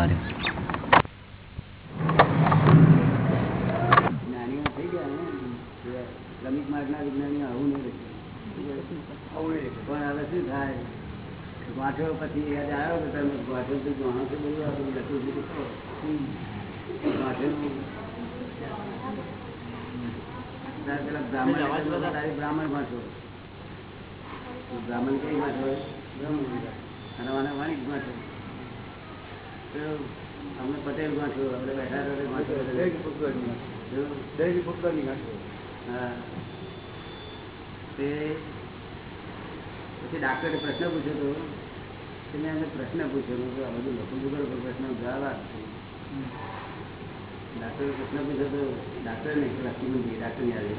તમારે બ્રાહ્મણ યાદ આવ્યો કે છો બધું આ લખું છું બ્રાહ્મણ બ્રાહ્મણ વાંચો બ્રાહ્મણ તો પટેલમાં વાંચો આપણે બેઠા હા. તે પછી ડાક્ટરે પ્રશ્ન પૂછ્યો હતો કે મેં એમને પ્રશ્ન પૂછ્યો. હતો આ બધું લખું છું પર પ્રશ્ન જવાબ આપશે ડાક્ટરે પ્રશ્ન પૂછ્યો હતો ડાક્ટરે નહીં લખી નથી ડાક્ટરની આવે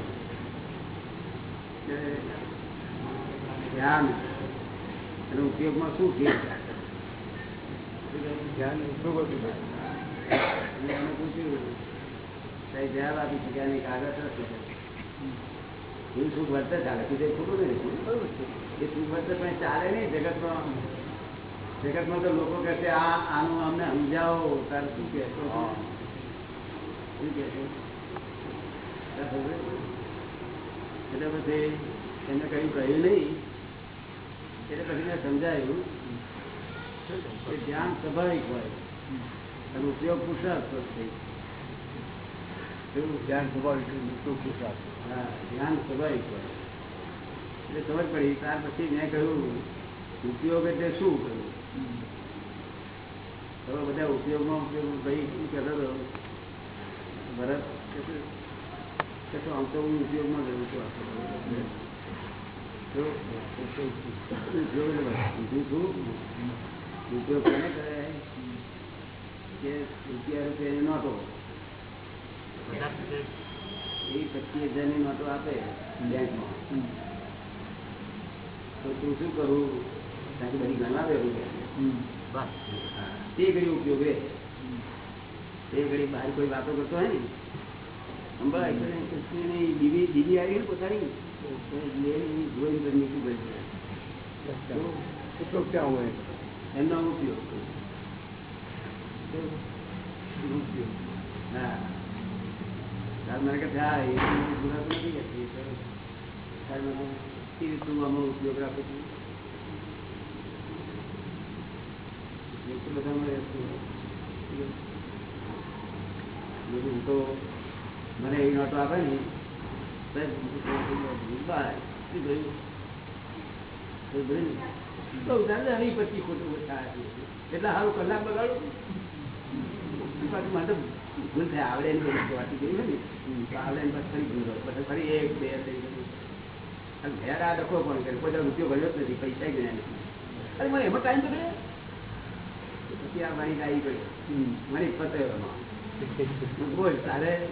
ધ્યાન એનો ઉપયોગમાં શું કે એને પૂછ્યું સાહેબ જવાબ આપી શક્યા નહીં કાગળ લખે એવું સુખ વર્તન ચાલે? તું ખોટું નહીં બરોબર છે. એ સુખ વર્તન પણ ચાલે નહીં જગતમાં જગતમાં તો લોકો કહે છે આ આનું અમને સમજાવો તારે શું કહે તો શું કહે છે? તારે ખબર છે? એટલે પછી એમને કયું કહ્યું નહીં. એટલે પછી મેં સમજાયું કે ધ્યાન સ્વાભાવિક હોય અને ઉપયોગ પુરુષાર્થ થઈ એવું ધ્યાન સ્વાભાવિક મુક્તો પુરુષાર્થ હા ધ્યાન સ્વાભાવિક હોય એટલે ખબર પડી ત્યાર પછી મેં કહ્યું ઉપયોગ એટલે શું કહ્યું હવે બધા ઉપયોગમાં ઉપયોગ ભાઈ શું કહેતો હતો ભરત કે શું? કે આમ તો હું ઉપયોગમાં ગયું છું સમજું છું ઉપયોગ કોને કરે કે રૂપિયા રૂપિયાની નોટો એ પચીસ હજારની નોટો આપે બેંકમાં તો તું શું કરું તારી બધી ગણવા દે રૂપિયા તે ઘડી ઉપયોગ રે તે ઘડી બહાર કોઈ વાતો કરતો હોય ને સંભળાય કરે ને કશું નહીં દીદી દીદી આવી ને પોતાની તો એ જોઈને તો નીકળી પડી ઉપયોગ ક્યાં હોય એમનો ઉપયોગ મને કહે હા એ બધી નથી કરતી. તો કેવી રીતનું આમાં ઉપયોગ રાખું છું. બધું હું તો મને એવી નોટો આપે ને સાહેબ. શું કહ્યું? તો ભાઈ, બહુ દાદા નહીં સારું કલાક બગાડું તો ભૂલ થાય, આવડે ને. તો આવડે ને ફરી ભૂલ પછી ફરી એક, બે ડખો પણ નથી, પૈસા ગયા નથી. અરે, મને એમાં ટાઈમ તો ગયો. આ મારી ગાઈ ગયો મારી પતે બોલ, તારે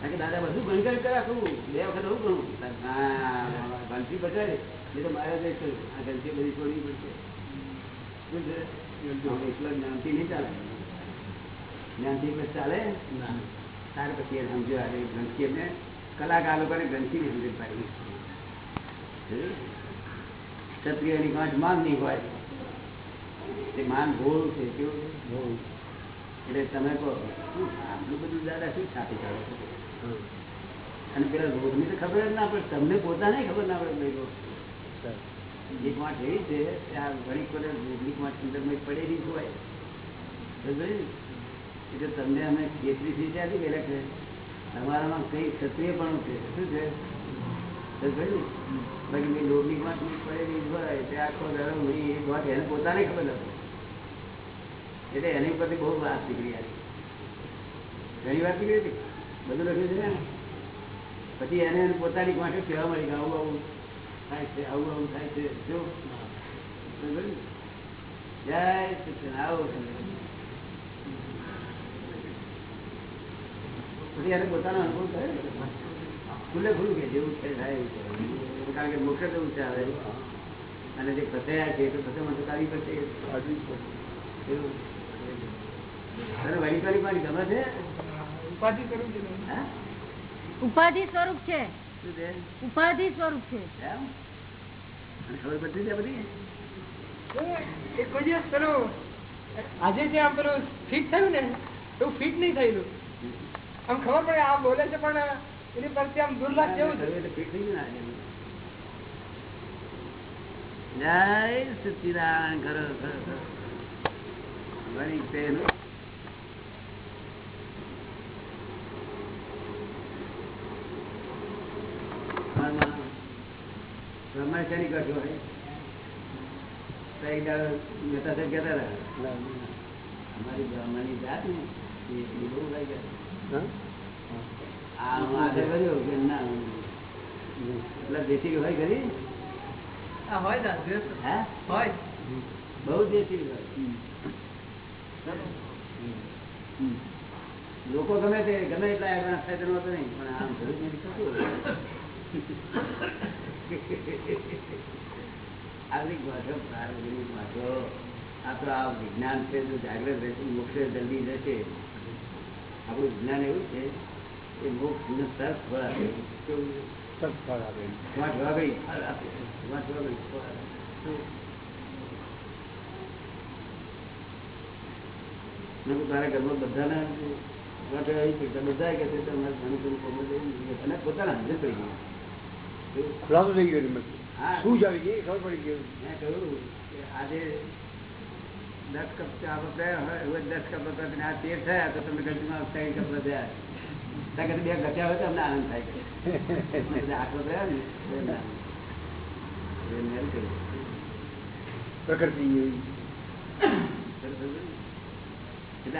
દાદા બધું ગણગણ કરે આખું બે વખત આવું કરું હા ઘંટી બચાવે એ તો મારે જ આ ઘંટી બધી છોડવી પડશે. શું જ્ઞાનથી નહીં ચાલે. જ્ઞાનથી પછી ચાલે? તારે પછી એ સમજ્યો આજે ઘંટી એમને કલાકાર લોકોને ઘંટી નહીં સમજી પાડી. ક્ષત્રિયની ગાંઠ માન નહીં હોય. તે માન ભોળ છે. કેવું છે? એટલે તમે કહો આટલું બધું દાદા શું છાપી કાઢો છો? અને પેલા રોગની તો ખબર જ ના પડે તમને પોતાને ખબર ના પડે ભાઈ વાંટ એવી છે કે આ ઘણી કોઈ રોગની વાંટ અંદરમાં પડેલી હોય? એટલે તમને અમે ખેતરી થી ત્યાંથી ગયેલા છે તમારામાં કઈ ક્ષત્રિય પણ છે? શું છે? બાકી મેં રોગની વાંટ પડેલી હોય તે આખો હું એ વાંટ એને પોતાને ખબર નથી એટલે એની ઉપરથી બહુ વાત નીકળી આવી. ઘણી વાત નીકળી હતી. બધું લખ્યું છે ને પછી એને પોતાની માટે કહેવા મળી કે આવું આવું થાય છે આવું આવું થાય છે. જો? જય સચિન આવો પછી એને પોતાનો અનુભવ કરે ખુલ્લે ખુલ્લું કે જેવું છે થાય એવું છે. કારણ કે મુખ્ય તો ઊંચા આવે. અને જે ફસાયા છે તો ફસામાં તો કાઢવી પડશે એવું. તને ગમે છે? ઉપાધિ કરવું છે. ઉપાધિ સ્વરૂપ છે. ઉપાધિ સ્વરૂપ છે. ખબર પડતી છે બધી? કોઈ દિવસ પેલો આજે જે આમ પેલું ફિટ થયું ને એવું ફિટ નહીં થયેલું. આમ ખબર પડે આ બોલે છે પણ એની પરથી આમ દુર્લભ જેવું થયું એટલે ફિટ થઈ ગયું આજે. જય સચ્ચિદાનંદ ખરો ખરો ખરો વળી તેનું આમાં બ્રહ્મા શેની? તો એક દાડો મહેતા સાહેબ કહેતા હતા, અમારી બ્રાહ્મણની જાત ને એ બહુ લઈ ગયા આ હું આગળ વધ્યો કે ના એટલે દેશી હોય ખરી? હોય હે? હોય. બહુ દેશી હોય. લોકો ગમે તે ગમે એટલા એડવાન્સ થાય તેનો નહીં પણ આમ જરૂર નથી થતું. આવી આ વિજ્ઞાન છે તો જાગૃત રહેશે મોક્ષ જલ્દી જશે. આપણું વિજ્ઞાન એવું છે એ મોક્ષ ને તરફ ફળ આપે. આપે? મેં તારા ઘરમાં બધાને આવી બધા કે છે તમારે ઘણું ઘણું અને પોતાના હાજર થઈ ગયા? ખુલાસો થઈ ગયો. શું જ આવી ગઈ ખબર પડી ગયું મેં કહ્યું આજે દસ કપ ચા વપરાયા હોય દસ કપ આ તેર થયા તો તમે ગંજમાં ત્રણ કપ થયા બે ઘટ્યા હોય તો અમને આનંદ થાય કે. એટલે ને. પ્રકૃતિ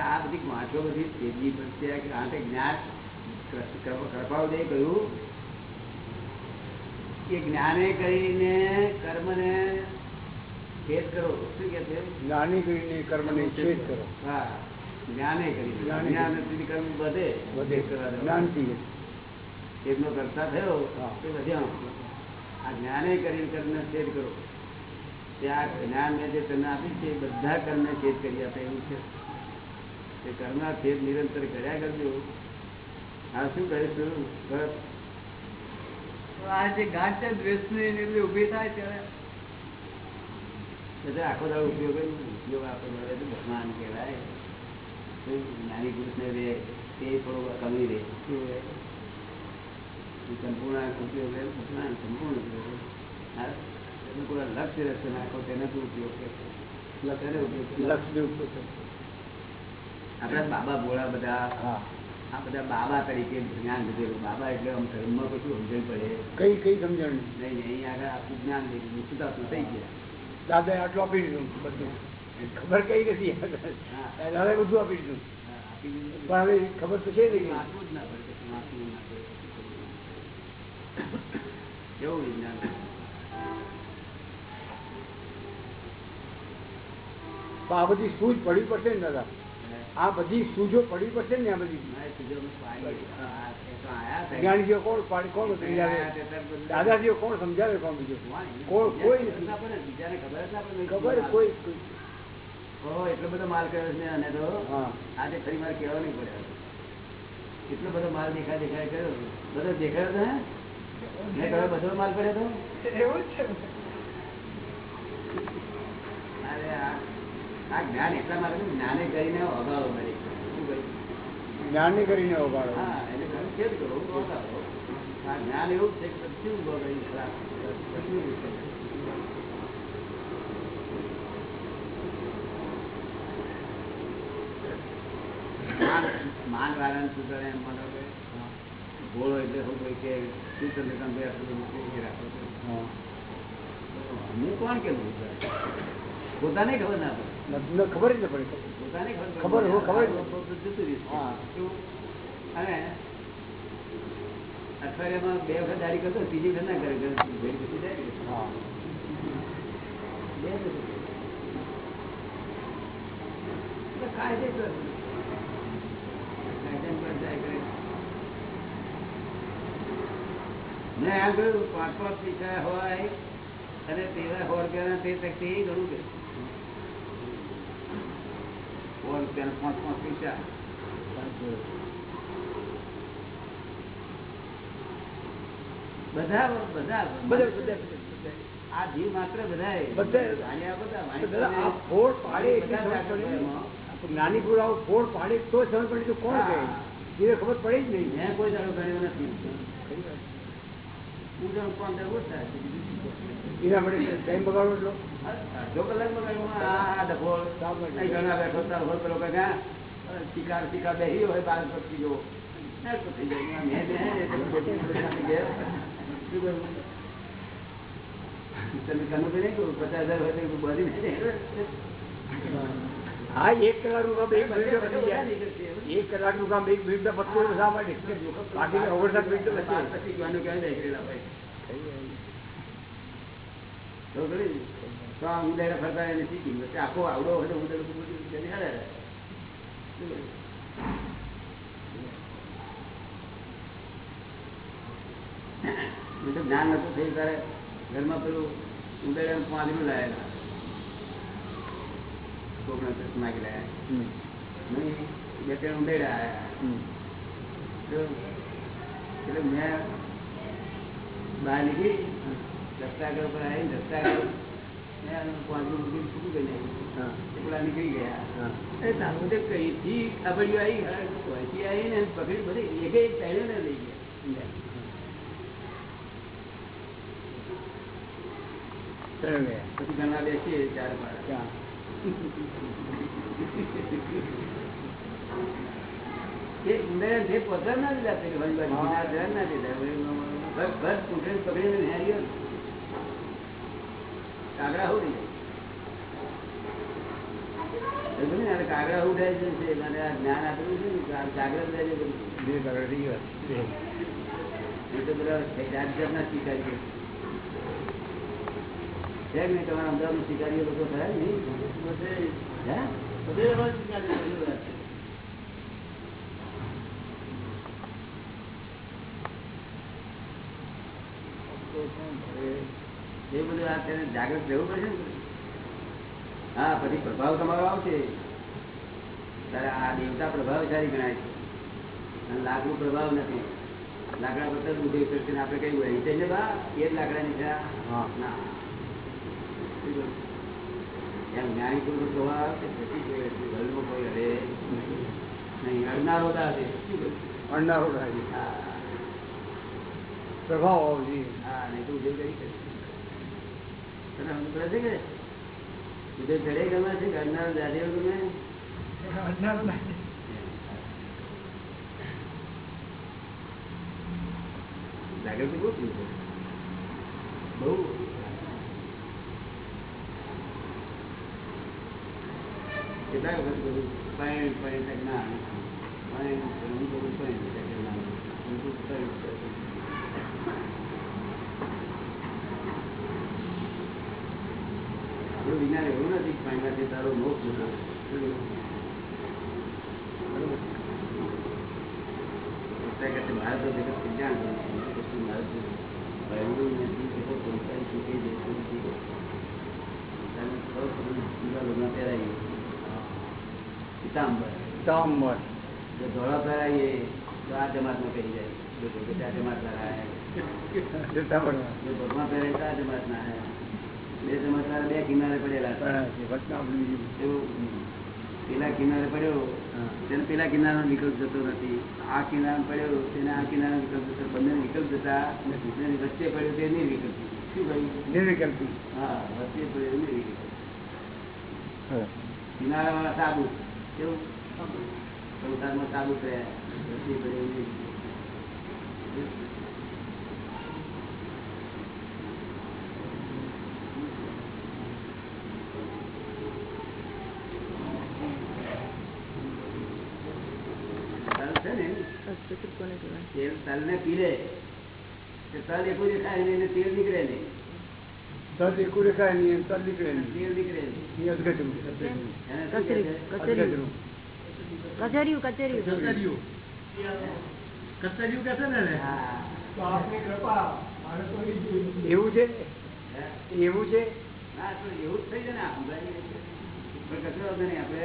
આ બધી વાંચો બધી તેજી પ્રત્યે કે આ તે જ્ઞાન કૃપાવદે કહ્યું કે જ્ઞાને કરીને કર્મને છેદ કરો. શું કે છે? જ્ઞાને કરીને કર્મને છેદ કરો. હા. જ્ઞાને કરીને. જ્ઞાને જ્ઞાન કર્મ વધે. વધે. જ્ઞાનથી છેદનો કરતા થયો હા. તે વધ્યા. આ જ્ઞાને કરીને કર્મને છેદ કરો. ત્યાં જ્ઞાન મેં જે તમને આપી છે એ બધા કર્મને છેદ કરી આપે એવું છે. તે કર્મના છેદ નિરંતર કર્યા કરજો. આ શું કરીશું? બસ. આ જે ગાંઠ છે દ્વેષની ઊભી થાય ત્યારે આખો દાડો ઉપયોગ ઉપયોગ ભગવાન કહેવાય. નાની પુરુષને રે તે થોડો કમી એ સંપૂર્ણ ઉપયોગ સંપૂર્ણ ઉપયોગ લક્ષ્ય રસ્તે નાખો તેને શું ઉપયોગ લક્ષ્ય ઉપયોગ લક્ષ્ય ઉપર આપણા બાબા ભોળા બધા હા. આ બધા બાબા તરીકે જ્ઞાન લીધેલું. બાબા એટલે આમ ધર્મમાં કશું સમજણ પડે. કઈ કઈ સમજણ? નહીં નહીં આગળ આખું જ્ઞાન લીધું શુદ્ધાત્મા થઈ ગયા. દાદા આટલું આપી દીધું બધું. ખબર કઈ નથી. દાદા બધું આપી દીધું. પણ હવે ખબર તો છે નહીં. આટલું જ ના પડે. કેવું વિજ્ઞાન? આ બધી સૂઝ પડવી પડશે ને દાદા? આ બધી સૂજો પડવી પડશે ને આ બધી. હતા. જ્ઞાનીઓ કોણ પાડી. કોણ? સમજાવે? દાદાજીઓ કોણ સમજાવે કોણ બીજો? કોણ કોઈ નથી બીજાને ખબર ના. ખબર કોઈ કોઈ- એટલો બધો માલ કર્યો છે અને તો હા. આજે ફરી મારે કહેવા નહીં પડે. એટલો બધો માલ દેખાય દેખાય કર્યો. બધો દેખાયો તો હે? બધો માલ પડ્યો હતો એવું છે અરે આ આ જ્ઞાન એટલા માટે જ્ઞાને કરીને અભાવ મળે જ્ઞાની કરીને ઓગાળો હા એટલે તમે કેમ કરો આ જ્ઞાન એવું છે કે ખરાબ. માન- વાળાને શું એમ એટલે શું કહે કે શું તમે તમે રાખો? હું. કોણ કેવું? પોતાને ખબર ના પડે. ખબર જ ન પડે ખબર હું ખબર. આ? અને અઠવાડિયામાં બે વખત દાડી કરતો ત્રીજી વખત ના કરે કરે. મેં એમ કહ્યું પાંચ પાંચ પૈસા હોય અને તેવા રૂપિયાના તે તકતે એ ઘણું કે સો રૂપિયાના પાંચ પાંચ પૈસા બધા બધા બધા બધા બધા આ જીવ માત્ર બધાય. બધાય. જાણ્યા બધા, તો દાદા આ ફોડ પાડે એટલી બધા સમજ પડે એમાં. ને. જ્ઞાની પુરાવો ફોડ પાડે તો સમજ પડે તો કોણ કહે હા. ખબર પડે જ નહીં મેં કોઈ દાડો ગણ્યો નથી. હું જાણું કોણ છે. એના માટે ટાઈમ બગાડો એટલો અડધો કલાકમાં ગણ્યું, આ આ ડફોળ, અહીં ઘણા બેઠો તાર હોય પેલો કંઈક, હા, શિકાર શિકાર બેસી હોય બાર પછી જો ના તો થઈ જાય મેં મેં એટલે ખોટી રીતે ઘેર. શું કરવું? તમે કનું તો નહીં કહું પચાસ હજાર હોય તો બધી નહીં હા એક કલાકનું કામ એક મિનિટે પતી જાય એક કલાકનું કામ એક મિનિટે પતતું હોય શા માટે બાકી ઓગણસાઠ મિનિટે બાર પતે પછી કહેવાનું ક્યાં જાય કરેલા ભાઈ તો આ ઉંડાયડા ફરતા એને શીખી વચ્ચે આખો આવડો હોય તો જ્ઞાન નતું થયું ત્યારે ઘરમાં પેલું ઉંડાયડા પાંદડું લાયેલા કોકના તરફ લાયા બે ત્રણ હમ. એટલે મેં બહાર નીકળી રસ્તા આગળ પર આવી રસ્તા આગળ મેં આનું પાંચમું મૂકીને છૂટું કરી નાખ્યું. હા. એ પેલા નીકળી ગયા હા. એ તારું તે કઈથી ખબડીઓ આવી અહીંથી આવીને પકડી બધી એકે એક પહેર્યો ને લઈ ગયા ચાલો ગયા. પછી ઘણા બેસીએ ચાર પાંચ ક્યાં? એ ઉંદરે જે પથ્થર ના દીધા પેલી વળી બાજુ હા. ના ધ્યાન ના દીધા વળી બસ બસ પૂંછડીને પકડીને નેહાર્યો ને. કાગડા હું રહી સમજ્યું કાગડા ઉઠાય છે જ્ઞાન આપેલું છે ને જાગ્રત તો બધા જાત જાતના શિકારીઓ. છે. નહીં? તમારા અમદાવાદ શિકારીઓ લોકો થયા નહીં હે? બધે એવા શિકારીઓ છે, એવી વાત છે. એ બધું આ તેને જાગૃત રહેવું પડશે ને હા પછી પ્રભાવ તમારો આવશે. ત્યારે આ દેવતા પ્રભાવશાળી ગણાય છે. અને લાકડું પ્રભાવ નથી. લાકડા બધા જ બુદ્ધિ કરશે આપણે કઈ હોય. છે બા એ જ લાકડાની છે. આ? હા. ના. એમ જ્ઞાની જોવા છે પછી જોઈએ. છે. વર્લ્ડમાં કોઈ હરે? નહીં અડનારો દાદે શું કહ્યું? હા. પ્રભાવ આવશે હા નહીં તો ઉદય કરી શકે. ગમે છે દાદીઓ ગમે જાગૃતિ બહુ બહુ કેટલા વખત કરું પાણી પાણી તક ના પાણી બધું પાણી તક ના આવે. હું તો પાણી તક. આપણું વિજ્ઞાન એવું નથી પાણીમાંથી તારો મોક્ષ જતો. જગત વિજ્ઞાન. પિતાંબર. જો ધોળા પહેરાવીએ તો આ જમાતમાં કહી જાય લોકો જમાત ના જો ભગવાન પહેરાય તો આ જમાત ના. બે સમાચાર બે કિનારે પડેલા પેલા કિનારે પડ્યો. તેને પેલા કિનારાનો વિકલ્પ જતો નથી. આ કિનારે પડ્યો તેને આ કિનારા વિકલ્પ જતો બંને વિકલ્પ જતા નથી. વચ્ચે પડ્યો તે નિર્વિકલ્પ. શું કહ્યું? નિર્વિકલ્પી. હા વચ્ચે પડ્યો નિર્વિકલ્પ. કિનારા વાળા સાબુ. કેવું? સંસારમાં સાબુત થયા. વચ્ચે પડ્યો નિર્વિકલ્પ. તલ છે ને? તેલ તલને પીલે તલ એકું દેખાય નહીં તેલ નીકળે નહીં. તદ એકું દેખાય નહીં તદ નીકળે નહીં. તેલ નીકળે નહીં. એ અધગજરું એને શું કહે છે? અધગજરું કચરિયું કચરિયું હા. એવું છે? એવું છે? ના, તો એવું જ થઈ જાય ને આપણે કચરો નહીં. આપણે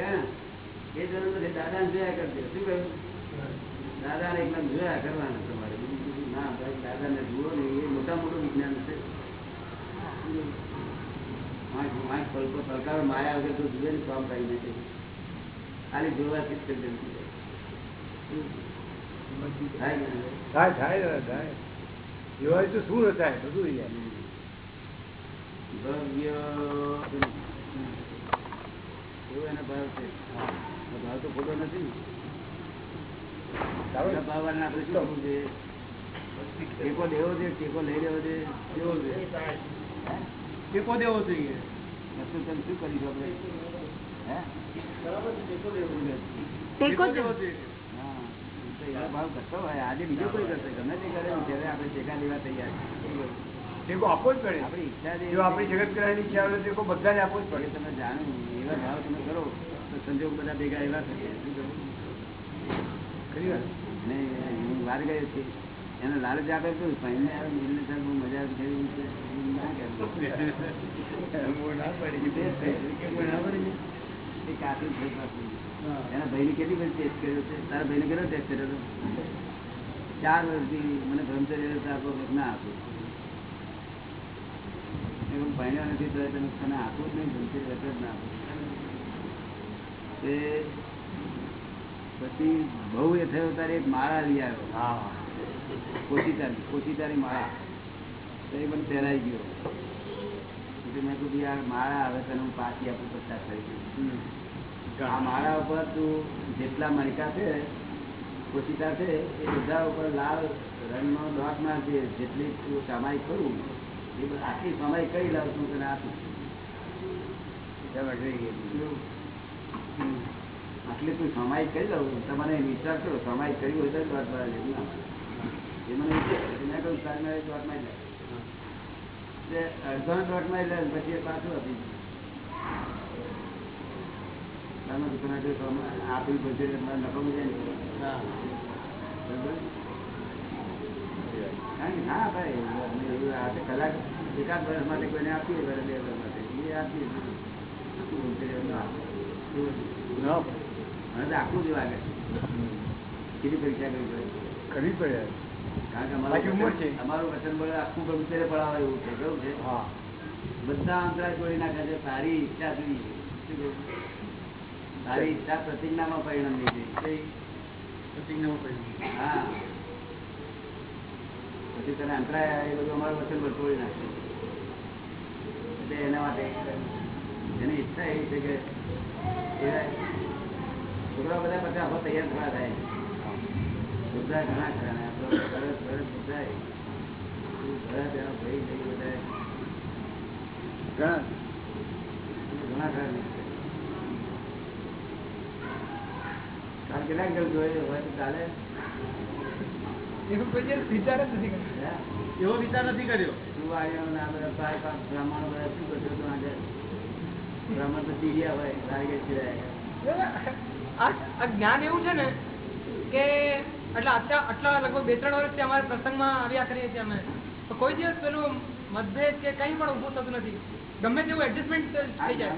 એ જરૂર દાદા જોયા કરજો. શું કહ્યું? દાદાને એકદમ જોયા કરવાના તમારે. બીજું ના, ભાઈ જુઓ ને એ મોટા મોટું વિજ્ઞાન છે. માયા વગર તો જુએ ને કામ કરી નાખે ખાલી જોવાથી જ થાય? થાય થાય જોવાય તો શું ન બધું ભવ્ય એનો ભાવ છે. ભાવ તો ખોટો નથી ને સારો એના ભાવવાળાને આપણે શું કરવું જોઈએ? ટેકો દેવો છે ટેકો લઈ લેવો છે દેવો ટેકો દેવો જોઈએ તેમ શું ટેકો ભાવ કરતો હોય. આજે બીજો કોઈ કરશે? ગમે તે કરે ત્યારે આપણે ટેકા લેવા તૈયાર છીએ. ટેકો આપવો જ પડે. આપણી ઈચ્છા જે આપણી જગત કરાની ઈચ્છા હોય તો ટેકો બધાને આપવો જ પડે. પડે તમે જાણો એવા ભાવ તમે કરો તો સંજોગ બધા ભેગા એવા થશે. શું કરવું? હું વાર ગયો છું. એને લાલચ આપે તો પહેલે આવે સાહેબ બહુ મજા આવી થઈ કાચું પાછું. એના ભાઈને કેટલી બધી ટેસ્ટ કર્યો છે? તારા ભાઈને કેટલો ટેસ્ટ કર્યો હતો? ચાર વર્ષથી મને બ્રહ્મચર્ય આપો ના આપો. એવું ભણ્યો નથી તો તમે તને આપવું જ નહીં બ્રહ્મચર્ય જ ના આપો. પછી બહુ એ થયો ત્યારે એક માળા લઈ આવ્યો. હા. કોશિતારી કોશિતારી માળા. તો એ મને પહેરાઈ ગયો. એટલે મેં કીધું યાર માળા આવે તને હું પાછી આપું પચાસ થઈ ગયું આ માળા ઉપર તું જેટલા મણકા છે કોશિતા છે એ બધા ઉપર લાલ રંગનો ડોટ મારજે. જેટલી તું કમાઈ કરું એ આખી કમાઈ કરી લાવ તું તને આપું. આટલી તું સમાય કરી લઉં તમારે વિચાર કરો સમાય કર્યું હોય તો જ લેવું. ના એ મને વિચાર કહ્યું સાહેબ મારે એટલે અડધો ડોટ પછી પાછું આપી દીધું તમે તમે જો આપી પછી નફો મજા ના. ભાઈ આપણે આ કલાક એકાદ વર્ષ માટે કોઈને આપીએ બે વર્ષ માટે. એ આપીએ મને તો આખું જ લાગે કેટલી પરીક્ષા કરવી કરવી પડે. કારણ કે અમારું વચન- બળ આખું પડાવે એવું છે કેવું છે? બધા અંતરા તોડી નાખે છે સારી ઈચ્છા સુધી સારી? ઈચ્છા પ્રતિજ્ઞામાં પરિણમવી છે હા. પછી તને અંતરાય એ બધું અમારું વચન પર તોડી નાખે. એટલે એના માટે એની ઈચ્છા એવી છે કે છોકરા બધા પછી આખો તૈયાર થવા થાય છોકરા ઘણા ભરત એનો ભાઈ ભાઈ બધા. ઘણા. ઘણા જોઈએ હોય તો ચાલે એવું વિચાર જ નથી કર્યો. એવો વિચાર નથી કર્યો. આવ્યો ને બધા પાંચ પાંચ બ્રાહ્મણો બધા શું કરશો? તો આજે બ્રાહ્મણ તો ચીડિયા હોય લાગે ચીડાય આ જ્ઞાન એવું છે ને કે એટલે આટલા આટલા લગભગ બે ત્રણ વર્ષથી અમારે પ્રસંગમાં આવ્યા કરીએ છીએ અમે. તો કોઈ દિવસ પેલું મતભેદ કે કંઈ પણ ઊભું થતું નથી. ગમે તેવું એડજસ્ટમેન્ટ થઈ જાય.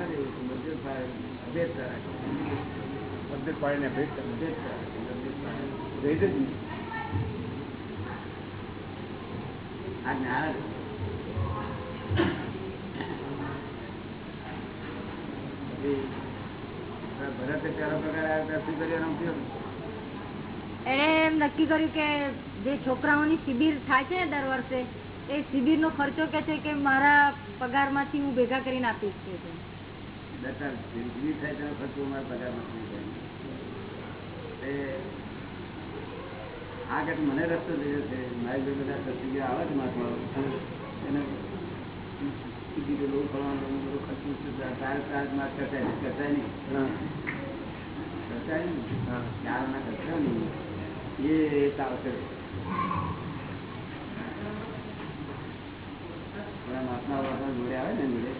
આ જ્ઞાન. એણે એમ નક્કી કર્યું કે જે છોકરાઓની શિબિર થાય છે દર વર્ષે એ શિબિરનો ખર્ચો કે છે કે મારા પગારમાંથી હું ભેગા કરીને આપીશ છે. આ કંઈક મને રસ્તો થયો છે મારી બધા આવે છે મહાત્માઓ એને કીધું લોહી બધું ખર્ચું ચાર તારે મારે કરતા નહીં કરતા નહીં. હા. કરતા નહીં. હા. ચારના કરતા નહીં. એ તાવ પેલા મહાત્મા જોડે આવે ને જોડે.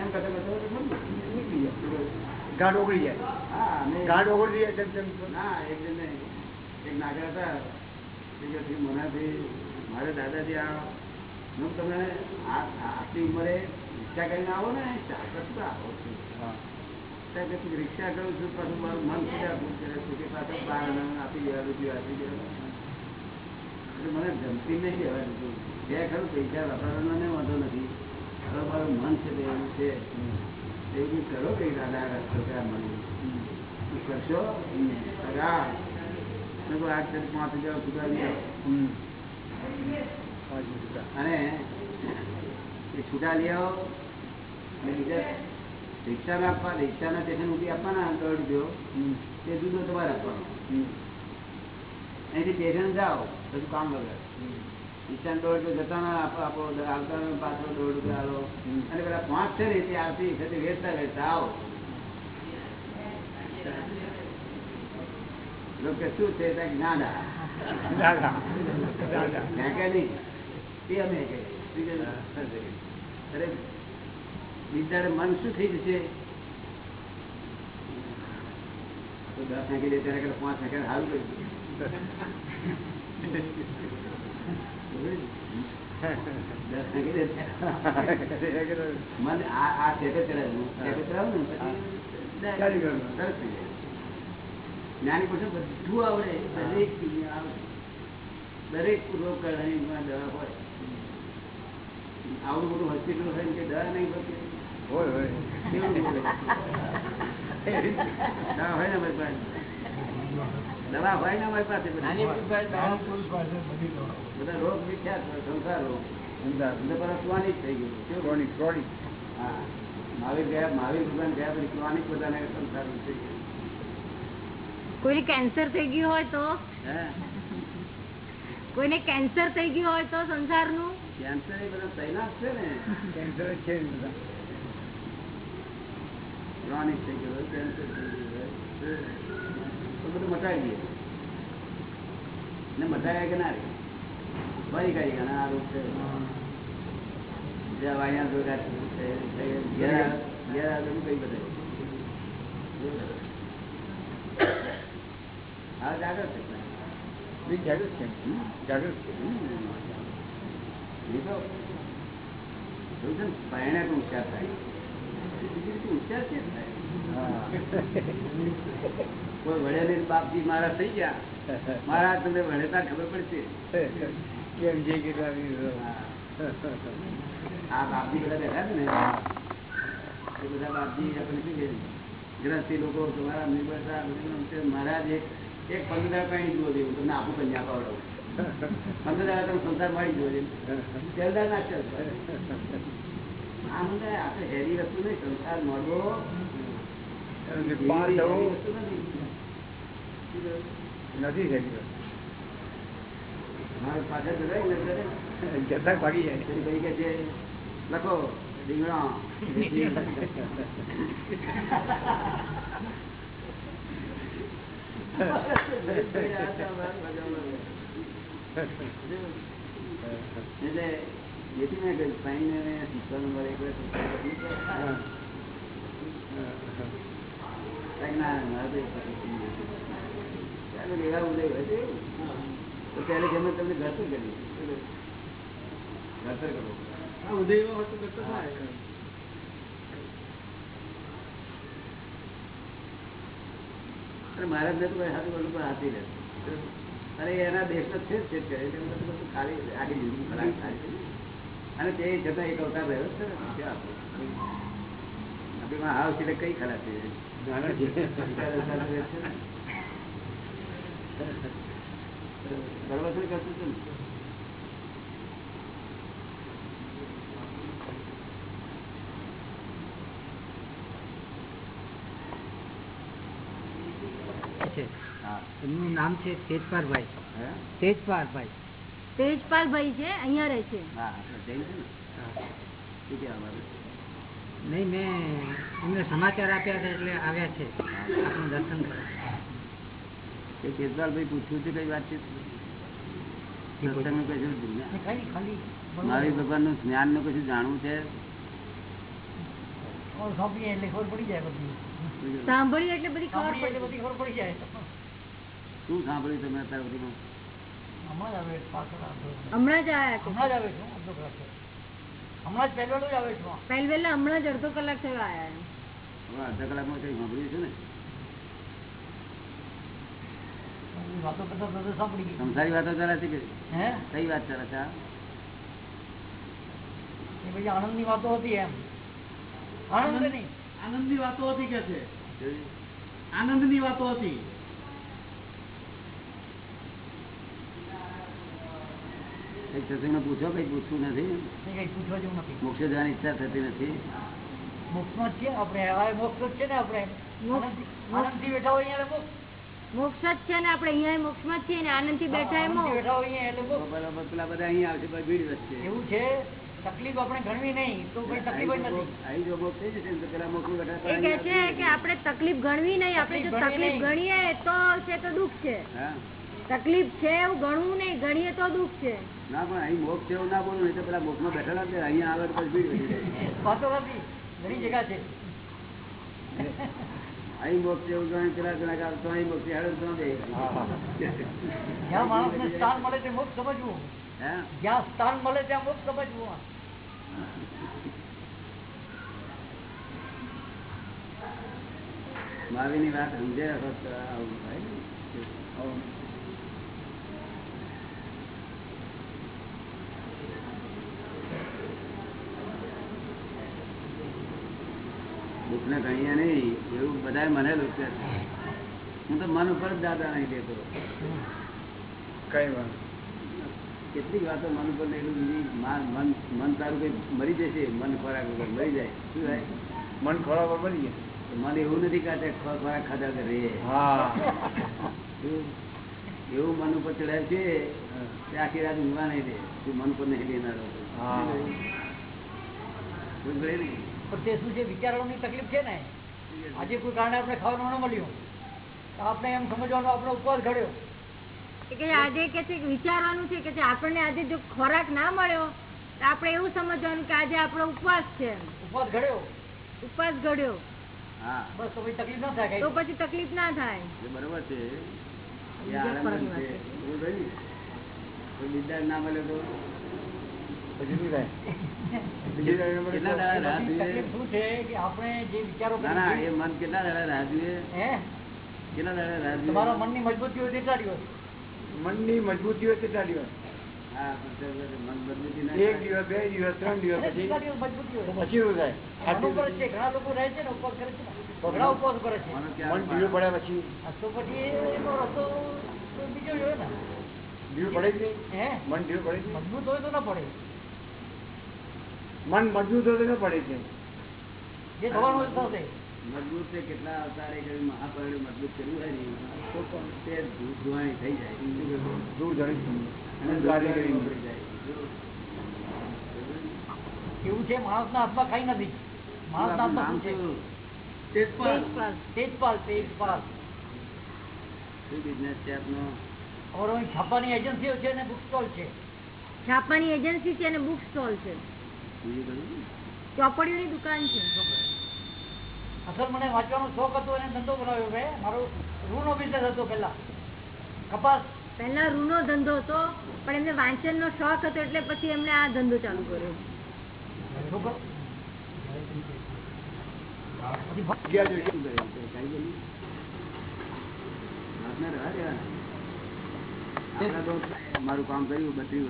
એમ કરતા કરતા ગાંઠ ઓગળી જાય. હા ગાંઠ ઓગળી જાય તેમ તેમ ના એક નાગર હતા. મોનાથી મારે દાદાજી આ હું તમે આ આટલી ઉંમરે રિક્ષા કરીને આવો ને ચાર આવો. છો. ત્યાં રિક્ષા કરું છું પાછું મારું મન શું કરે છે કે પાછો બાર આપી દેવા રૂપિયા આપી દેવા. એટલે મને જમતી નહીં હવે બધું. છે ખરું પૈસા વાપરવાનો વાંધો નથી. હવે મારું મન છે તે એવું છે. એવું કરો કઈ દાદા છોકરા મને. કરશો? તારીખ પાંચ હજાર આવો. અને એ છૂટા લઈ આવો અને બીજા રિક્ષામાં આપવા રિક્ષાના સ્ટેશન ઊભી આપવાના દોઢ રૂપિયો તે જુદો તમારે આપવાનો. અહીંથી સ્ટેશન જાઓ બધું કામ વગર. રિક્ષા દોઢ જતા ના આપો આપો આવતા પાછો દોઢ રૂપિયા આલો અને પેલા પાંચ છે ને તે આવતી વખતે વેચતા વેચતા આવો. લોકો શું છે ત્યાં જ્ઞાના દાદા દાદા નહીં. અમે અરે બિચારે મન શું થઈ જશે? દસ નાખી દે ત્યારે કરતા પાંચ નાખે સારું કરી દસ નાખી દે. મન આ ને પછી જાય. જ્ઞાની પુરુષને બધું આવડે દરેક આવડે. દરેક રોગ કરવાની દવા હોય. આવડું મોટું હોસ્પિટલ હોય ને કે દવા નહીં પડતી હોય હોય. કેવું બોલે? દવા હોય ને અમારી પાસે? દવા હોય ને અમારી પાસે બધી. બધા રોગ વિખ્યાત હોય, સંસાર રોગ. એટલે પેલા ક્રોનિક થઈ ગયું. કેવું? ક્રોનિક ક્રોનિક હા. મહાવીર ગયા મહાવીર ભગવાન ગયા પછી ક્રોનિક બધાને સંસાર રોગ થઈ ગયો. કોઈને કેન્સર થઈ ગયું હોય તો? હે? કોઈને કેન્સર થઈ ગયું હોય તો સંસારનું? કેન્સર એ બધા તૈનાત છે ને. કેન્સર છે ને. ક્રોનિક થઈ કેન્સર ને કે ના રે? ફરી કાઢી ગયા છે. જે હવે અહીંયા છે, ઘેર છે. જાગૃત છે જાગૃત છે થાય કોઈ વડે ને બાપજી મારા થઈ ગયા મારા તમને વડેતા ખબર પડશે કેમ છે કેટલા આ બાપજી બધા બેઠા છે ને એ બધા બાપજી આપણે શું કે ગ્રસ્તી લોકો તમારા નિર્ભરતા. મહારાજ એક એક પંદર પાણી જુઓ દેવું તમને આપું કન્યા પાવડો પંદર દાડા તમે સંસાર મારી જુઓ દેવું તેલદાર ના ચાલતો આમ આપણે હેરી વસ્તુ નહીં સંસાર મળવો હેરી નથી. થઈ મારે પાછળ જતા ભાગી જાય. કે લખો રીંગણા એટલે જેથી મેં કહ્યું સાઈને એક એવા ઉદય હોય તો ત્યારે કે તમને ઘરતું કર્યું ઘરતર કરો. હા ઉદય એવા હોય તો કરતો થાય. અને મહારાજ ને તો કોઈ હાથું બોલું પણ હાથી રહે અને એના દેશનો છે જ છે જ બધું બધું ખાલી આખી જિંદગી ખરાબ થાય છે. અને તે જતા એક અવતાર રહ્યો જ છે આપણીમાં હાવ એટલે કઈ ખરાબ છે છે. વિચાર છે ને. છે હા એમનું નામ છે તેજપાલભાઈ. તેજપાલભાઈ. તેજપાલભાઈ છે અહીંયા રહે છે? નહીં મેં એમને સમાચાર આપ્યા હતા એટલે આવ્યા છે. આપણું દર્શન કરવા. એ પૂછ્યું છે કઈ વાતચીત? મારી ભગવાનનું જ્ઞાનનું કશું જાણવું છે? સાંભળીએ એટલે ખબર પડી જાય બધી. સાંભળ્યું એટલે બધી ખબર સાંભળીએ એટલે બધી ખબર પડી જાય. શું સાંભળ્યું તમે અત્યાર સુધીમાં? હમણાં જ આવે હમણાં જ આયા છે. હમણાં જ આવે છું અડધો કલાક હમણાં જ પહેલો જ આવે છું પહેલવેલા હમણાં જ અડધો કલાક થયો આયા હવે અડધા કલાકમાં કઈ સાંભળ્યું છે ને? વાતો કરતા કરતા સાંભળી ગઈ. સંસારી વાતો ચાલે છે કે હે? કઈ વાત ચાલે છે પછી આનંદની વાતો હતી એમ. આનંદની આનંદની વાતો હતી કે છે? આનંદ આનંદની વાતો હતી. પૂછો કઈ પૂછવું નથી? કઈ પૂછવા જેવું નથી. મોક્ષ જવાની ઈચ્છા થતી નથી. મોક્ષમાં જ છીએ આપણે હવે મોક્ષ જ છે ને આપણે. મોક્ષ- આનંદથી- બેઠા હોય અહીંયા મોક્ષ. મોક્ષ જ છે ને આપણે અહીંયા મોક્ષમાં છીએ ને આનંદથી બેઠા એમ મોક્ષ. બરાબર, પેલા બધા અહીંયા આવશે ભીડ વધશે. એવું છે. તકલીફ આપણે ગણવી નહીં તો કોઈ તકલીફ નથી. મોક્ષ મોક્ષું એ કે છે કે આપણે તકલીફ ગણવી નહીં આપણે જો તકલીફ તકલીફ ગણીએ તો છે તો દુઃખ છે. હા. તકલીફ છે એવું ગણવું નહીં ગણીએ તો દુઃખ છે. ના પણ અહીં મોક્ષ છે એવું ના બોલું નહીં તો પેલા મોક્ષમાં બેઠેલા છે અહીંયા આગળ પછી ભીડ વધી ઘણી જગ્યા છે. અહીં મોક્ષ એવું જાણી પેલા જણા તો અહીં મોક્ષ છે, તો દે જ્યાં માણસને સ્થાન મળે તે મોક્ષ સમજવું. હે? જ્યાં સ્થાન મળે ત્યાં મોક્ષ સમજવું. માવીની વાત સમજે હોત તો આવું થાય ને. દુઃખને ગણીએ નહીં એવું બધા મને છે. હું તો મન ઉપર જ દાદા નહીં દેતો. કઈ વાત કેટલીક વાતો મન ઉપર એટલું મન મન તારું કઈ મરી જશે મન ખોરાક વગર મરી જાય. શું થાય? મન ખોરાક વગર મરી જાય? મન એવું નથી કાતે ખોરાક ખાધા કરે એવું મન ઉપર ચડાય છે આખી રાત ઊંઘવા નહીં દે. તું મન પર નહીં લેનારો? પણ તે શું છે વિચારવાની તકલીફ છે ને? આજે કોઈ કારણે આપણે ખાવાનું ન મળ્યું. તો આપણે એમ સમજવાનો આપણો ઉપવાસ ઘડ્યો. આજે કે છે વિચારવાનું છે કે આપણને આજે જો ખોરાક ના મળ્યો તો આપણે એવું સમજવાનું કે આજે આપણો ઉપવાસ છે. ઉપવાસ ઘડ્યો. ઉપવાસ ઘડ્યો. બસ તો પછી તકલીફ ના થાય તો પછી તકલીફ ના થાય. બરોબર છે. ને? કોઈ બિરદાર ના મળે તો? મનની મજબૂતી હોય તેટલા દિવસ મજબૂતી હોય તેટલા દિવસ હા, પણ તે મન મજબૂતી ના એક દિવસ બે દિવસ ત્રણ દિવસ પછી થાય? ઉપર ઘણા લોકો રહે છે ને ઉપવાસ કરે છે ઘણા ઉપવાસ કરે છે. મન ઢીલું પડ્યા પછી. તો પછી એનો રસ્તો બીજો જ હોય ને. ઢીલું પડે જ નહીં. હે? મન ઢીલું પડે મજબૂત હોય તો ના પડે. મન મજબૂત હોય તો પડે છે? જે થવાનું હોય મજબૂત છે કેટલા અવતારે કરી મજબૂત કર્યું હોય ને તો પણ તે ધૂ- ધુવાણી થઈ જાય. અને ગાડી કરી જાય. એવું છે માણસના હાથમાં કઈ નથી. માણસ ના હાથમાં નામ શું છે? તેજપાલ. તેજપાલ. તેજપાલ શું બિઝનેસ છે આપનો? અમારો છાપાની એજન્સીઓ છે અને બુક સ્ટોલ છે. છાપાની એજન્સી છે અને બુક સ્ટોલ છે. ચોપડીઓની દુકાન છે. અસલ મને વાંચવાનો શોખ હતો એને ધંધો બનાવ્યો મેં મારો રૂનો બિઝનેસ હતો પેલા કપાસ. પહેલા રૂનો ધંધો હતો પણ એમને વાંચનનો શોખ હતો એટલે પછી એમને આ ધંધો ચાલુ કર્યો. મારું કામ કર્યું બત્રી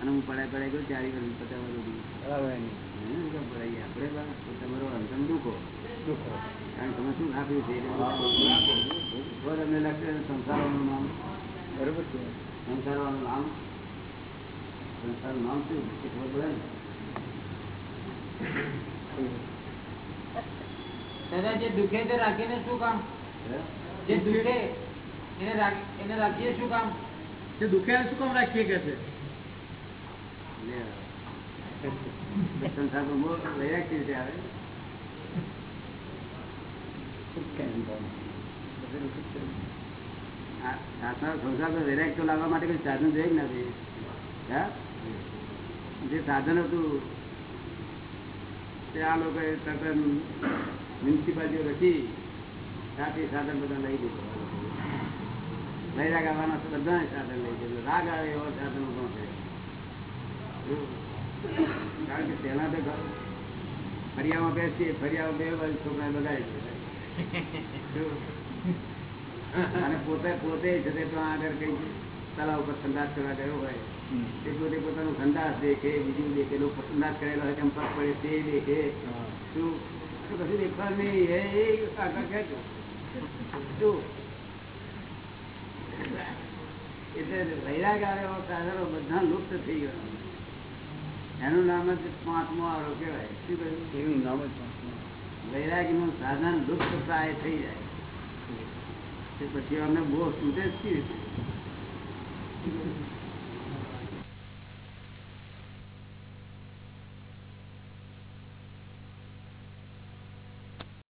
અને હું પડાય પડાય ગયો ચારી વર્ષ પચાસ વર્ષ સુધી બરાબર નહીં હે, આપણે તમારો અંતમ દુખો. દુઃખ. કારણ તમે શું આપ્યું છે? તમને લાગશે સંસારવાનું નામ. બરોબર છે. સંસારવાનું નામ. સંસારનું નામ શું? ખબર પડે દાદા જે દુખે તે રાખીને શું કામ? જે દુખે એને એને રાખીએ શું કામ? તે દુખ્યા શું કામ રાખીએ કે છે? લે. તો વૈરાગ તો લાવવા માટે કોઈ સાધન જોઈએ નથી જે સાધન હતું તે આ લોકોએ તદ્દન મ્યુનિસિપાલિટીઓ રચી સાથે સાધન બધા લઈ દીધું વૈરાગ આવવાના બધા સાધન લઈ દીધું રાગ આવે એવા સાધનો પણ કારણ કે તેના તો ફરિયામાં બેસીએ ફરિયામાં બે વાર છોકરા બગાડી અને પોતે પોતે છે તે આગળ કઈ તલાવ ઉપર સંદાસ કરવા ગયો હોય. તે પોતે પોતાનો સંદાસ દેખે બીજું દેખે લોકો સંદાસ કરેલો હોય ચંપક પડે તે દેખે. શું? કશું દેખવાનું નહીં. એ એ આગળ ખેંચો શું? એટલે વૈરાગ આવ્યો સાધનો બધા લુપ્ત થઈ ગયો. એનું નામ જ પાંચમો આરો કહેવાય. શું કહ્યું? એનું નામ જ વૈરાગી નું સાધન લુપ્ત પ્રાય થઈ જાય. તે પછી અમને બહુ સુધે જ કેવી?